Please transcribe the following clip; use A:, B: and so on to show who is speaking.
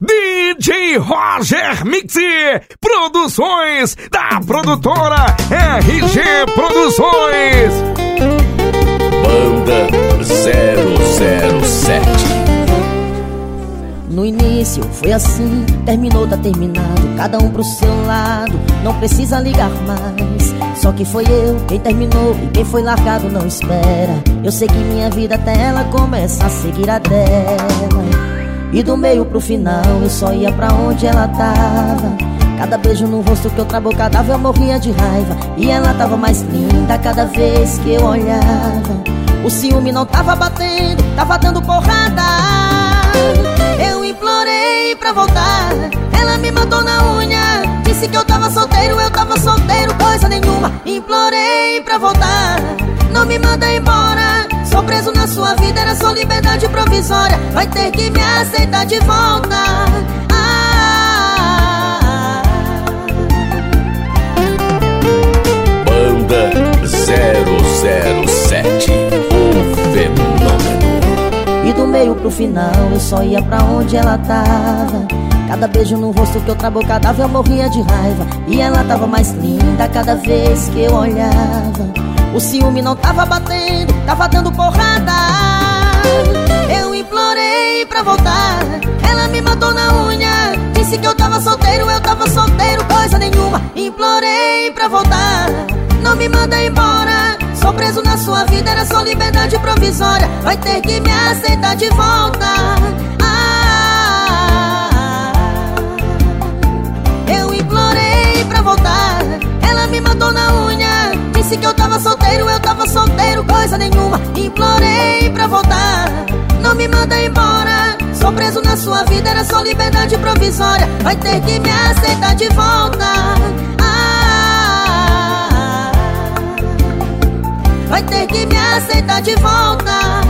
A: DJ Roger Mix Produções da produtora RG Produções.
B: Banda 007
C: No início foi assim, terminou, tá terminado, cada um pro seu lado, não precisa ligar mais. Só que foi eu quem terminou e quem foi largado não espera. Eu sei que minha vida até ela começa a seguir a dela. E do meio pro final eu só ia pra onde ela tava. Cada beijo no rosto que outra boca dava eu morria de raiva. E ela tava mais linda cada vez que eu olhava. O ciúme não tava batendo, tava dando porrada. Eu implorei pra voltar, ela me matou na unha. Disse que eu tava solteiro, eu tava solteiro, coisa nenhuma. Implorei pra voltar, não me manda embora. Sou preso na sua vida, era só liberdade provisória Vai ter que me aceitar de volta. Ah,
B: Banda 007 O Fenômeno.
C: E do meio pro final eu só ia pra onde ela tava. Cada beijo no rosto que outra boca dava eu morria de raiva. E ela tava mais linda cada vez que eu olhava. O ciúme não tava batendo, tava dando porrada embora. Sou preso na sua vida, era só liberdade provisória. Vai ter que me aceitar de volta. Ah, Eu implorei pra voltar. Ela me mandou na unha. Disse que eu tava solteiro, eu tava solteiro Coisa nenhuma, implorei pra voltar. Não me manda embora. Sou preso na sua vida, era só liberdade provisória. Vai ter que me aceitar de volta Vai ter que me aceitar de volta